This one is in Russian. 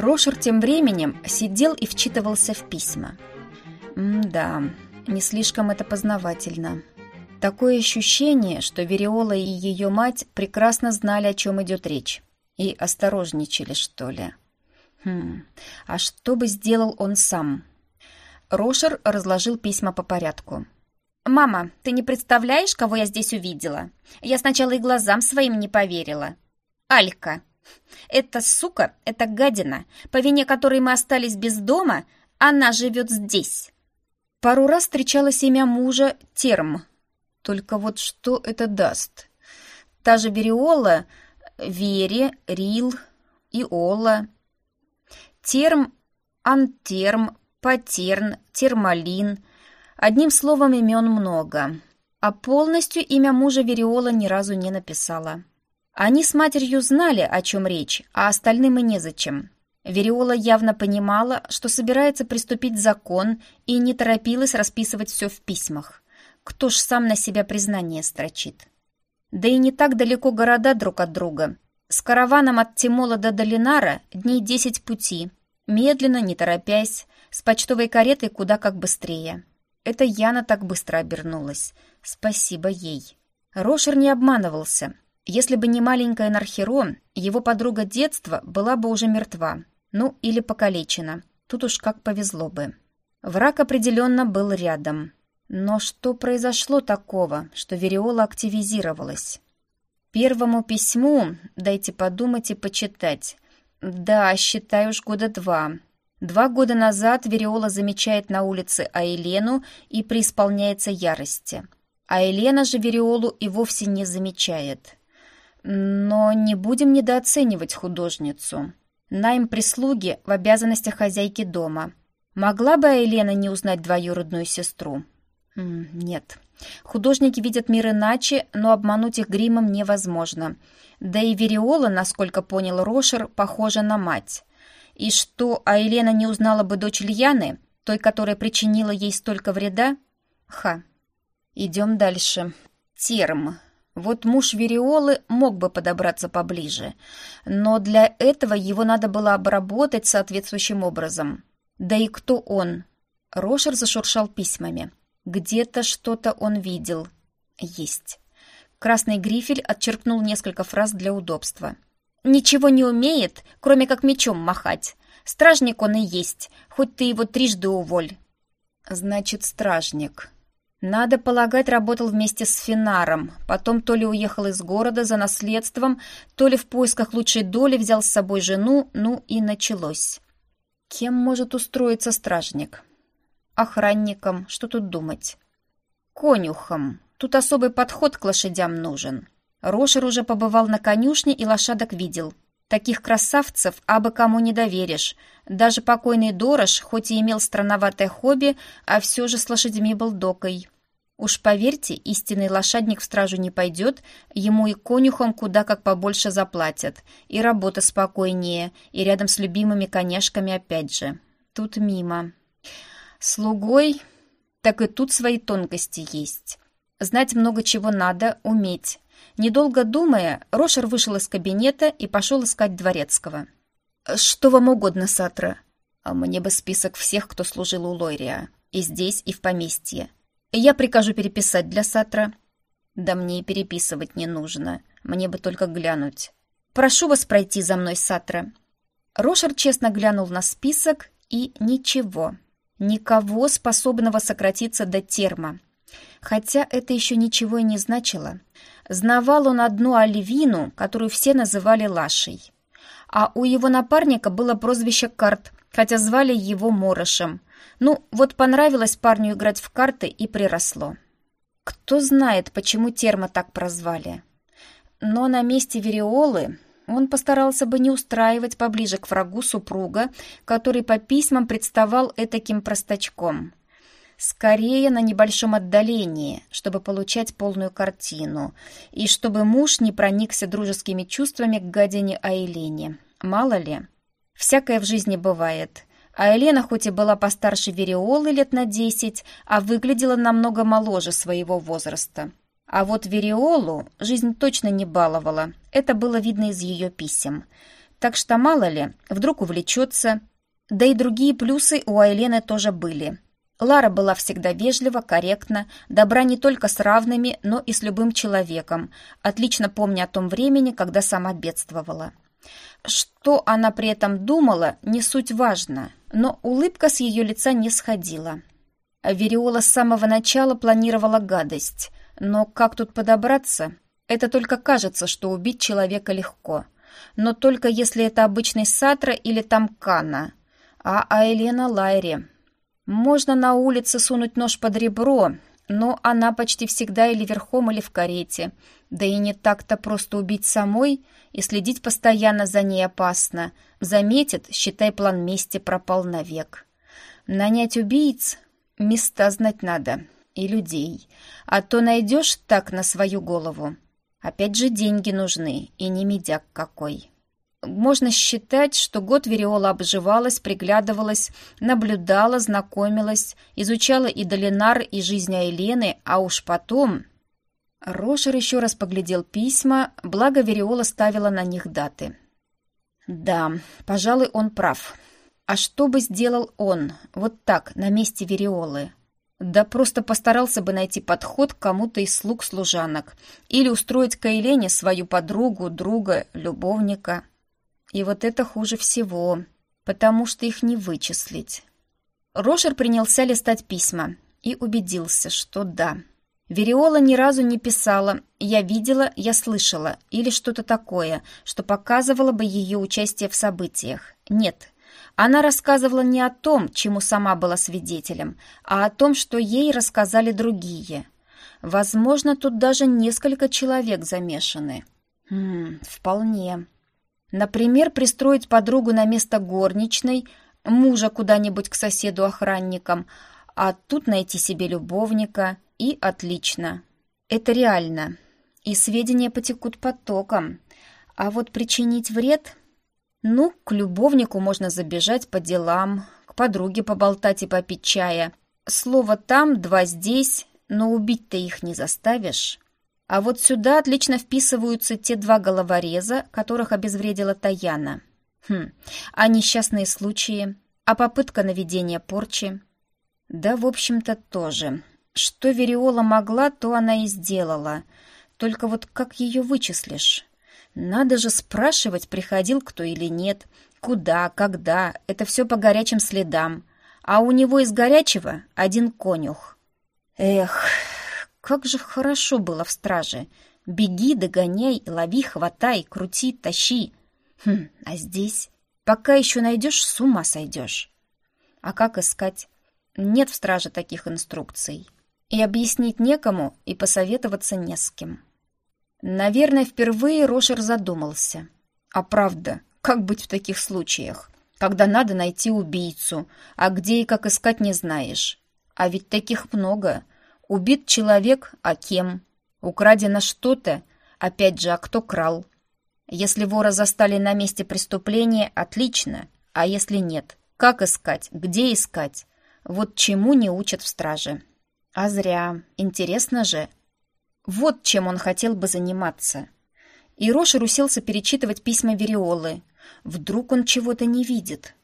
Рошер тем временем сидел и вчитывался в письма. М-да, не слишком это познавательно. Такое ощущение, что Вериола и ее мать прекрасно знали, о чем идет речь. И осторожничали, что ли. Хм, а что бы сделал он сам? Рошер разложил письма по порядку. «Мама, ты не представляешь, кого я здесь увидела? Я сначала и глазам своим не поверила. Алька. Эта сука, эта гадина, по вине которой мы остались без дома, она живет здесь». Пару раз встречалось имя мужа Терм. Только вот что это даст? Та же Вериола, Вере, Рил, Иола. Терм, Антерм, Патерн, Термалин. Одним словом, имен много. А полностью имя мужа Вериола ни разу не написала. Они с матерью знали, о чем речь, а остальным и незачем. Вериола явно понимала, что собирается приступить закон и не торопилась расписывать все в письмах. Кто ж сам на себя признание строчит? Да и не так далеко города друг от друга. С караваном от Тимола до Долинара дней десять пути. Медленно, не торопясь, с почтовой каретой куда как быстрее. Это Яна так быстро обернулась. Спасибо ей. Рошер не обманывался. Если бы не маленькая Нархерон, его подруга детства была бы уже мертва. Ну, или покалечена. Тут уж как повезло бы. Враг определенно был рядом. Но что произошло такого, что Вериола активизировалась? Первому письму, дайте подумать и почитать. Да, считай уж года два. Два года назад Вериола замечает на улице Айлену и преисполняется ярости. А Елена же Вериолу и вовсе не замечает. Но не будем недооценивать художницу. Найм прислуги в обязанностях хозяйки дома. Могла бы Елена не узнать двоюродную сестру? Нет. Художники видят мир иначе, но обмануть их гримом невозможно. Да и Вериола, насколько понял Рошер, похожа на мать. И что, а Елена не узнала бы дочь Ильяны, той, которая причинила ей столько вреда? Ха. Идем дальше. Терм. Вот муж Вериолы мог бы подобраться поближе, но для этого его надо было обработать соответствующим образом. Да и кто он? Рошер зашуршал письмами. Где-то что-то он видел. Есть. Красный грифель отчеркнул несколько фраз для удобства. «Ничего не умеет, кроме как мечом махать. Стражник он и есть, хоть ты его трижды уволь». «Значит, стражник», надо полагать, работал вместе с Финаром, потом то ли уехал из города за наследством, то ли в поисках лучшей доли взял с собой жену, ну и началось. Кем может устроиться стражник? Охранником, что тут думать? Конюхом. Тут особый подход к лошадям нужен. Рошер уже побывал на конюшне и лошадок видел. Таких красавцев абы кому не доверишь. Даже покойный Дорош, хоть и имел странноватое хобби, а все же с лошадьми был докой. Уж поверьте, истинный лошадник в стражу не пойдет, ему и конюхам куда как побольше заплатят, и работа спокойнее, и рядом с любимыми коняшками опять же. Тут мимо. Слугой, так и тут свои тонкости есть. Знать много чего надо, уметь. Недолго думая, Рошер вышел из кабинета и пошел искать дворецкого. «Что вам угодно, Сатра?» «А мне бы список всех, кто служил у Лойрия. И здесь, и в поместье. Я прикажу переписать для Сатра». «Да мне и переписывать не нужно. Мне бы только глянуть». «Прошу вас пройти за мной, Сатра». Рошер честно глянул на список и ничего. Никого, способного сократиться до терма. Хотя это еще ничего и не значило. Знавал он одну Оливину, которую все называли Лашей. А у его напарника было прозвище Карт, хотя звали его Морошем. Ну, вот понравилось парню играть в карты и приросло. Кто знает, почему термо так прозвали. Но на месте Вериолы он постарался бы не устраивать поближе к врагу супруга, который по письмам представал этаким простачком. Скорее на небольшом отдалении, чтобы получать полную картину, и чтобы муж не проникся дружескими чувствами к гадине Айлене. Мало ли. Всякое в жизни бывает. А хоть и была постарше Вериолы лет на десять, а выглядела намного моложе своего возраста. А вот Вериолу жизнь точно не баловала, это было видно из ее писем. Так что мало ли, вдруг увлечется. Да и другие плюсы у Айлены тоже были. Лара была всегда вежлива, корректна, добра не только с равными, но и с любым человеком, отлично помня о том времени, когда сама бедствовала. Что она при этом думала, не суть важно, но улыбка с ее лица не сходила. Вериола с самого начала планировала гадость, но как тут подобраться? Это только кажется, что убить человека легко. Но только если это обычный Сатра или Тамкана. А Айлена Лайри. Можно на улице сунуть нож под ребро, но она почти всегда или верхом, или в карете. Да и не так-то просто убить самой, и следить постоянно за ней опасно. Заметит, считай, план мести пропал навек. Нанять убийц? Места знать надо. И людей. А то найдешь так на свою голову. Опять же деньги нужны, и не медяк какой. Можно считать, что год Вериола обживалась, приглядывалась, наблюдала, знакомилась, изучала и Долинар, и жизнь Айлены, а уж потом... Рошер еще раз поглядел письма, благо Вериола ставила на них даты. Да, пожалуй, он прав. А что бы сделал он, вот так, на месте Вериолы? Да просто постарался бы найти подход к кому-то из слуг-служанок или устроить Кайлене свою подругу, друга, любовника. И вот это хуже всего, потому что их не вычислить. Рошер принялся листать письма и убедился, что да. Вериола ни разу не писала «я видела», «я слышала» или что-то такое, что показывало бы ее участие в событиях. Нет, она рассказывала не о том, чему сама была свидетелем, а о том, что ей рассказали другие. Возможно, тут даже несколько человек замешаны. Хм, вполне. Например, пристроить подругу на место горничной, мужа куда-нибудь к соседу-охранникам, а тут найти себе любовника, и отлично. Это реально. И сведения потекут потоком. А вот причинить вред ну, к любовнику можно забежать по делам, к подруге поболтать и попить чая. Слово там, два здесь, но убить-то их не заставишь. А вот сюда отлично вписываются те два головореза, которых обезвредила Таяна. Хм, а несчастные случаи, а попытка наведения порчи. Да, в общем-то, тоже. Что Вериола могла, то она и сделала. Только вот как ее вычислишь? Надо же спрашивать, приходил кто или нет, куда, когда, это все по горячим следам. А у него из горячего один конюх. Эх, как же хорошо было в страже. Беги, догоняй, лови, хватай, крути, тащи. Хм, а здесь? Пока еще найдешь, с ума сойдешь. А как искать? Нет в страже таких инструкций. И объяснить некому, и посоветоваться не с кем. Наверное, впервые Рошер задумался. А правда, как быть в таких случаях, когда надо найти убийцу, а где и как искать не знаешь? А ведь таких много. Убит человек, а кем? Украдено что-то, опять же, а кто крал? Если вора застали на месте преступления, отлично, а если нет? Как искать? Где искать? Вот чему не учат в страже. А зря. Интересно же. Вот чем он хотел бы заниматься. И Рошер уселся перечитывать письма Вериолы. Вдруг он чего-то не видит.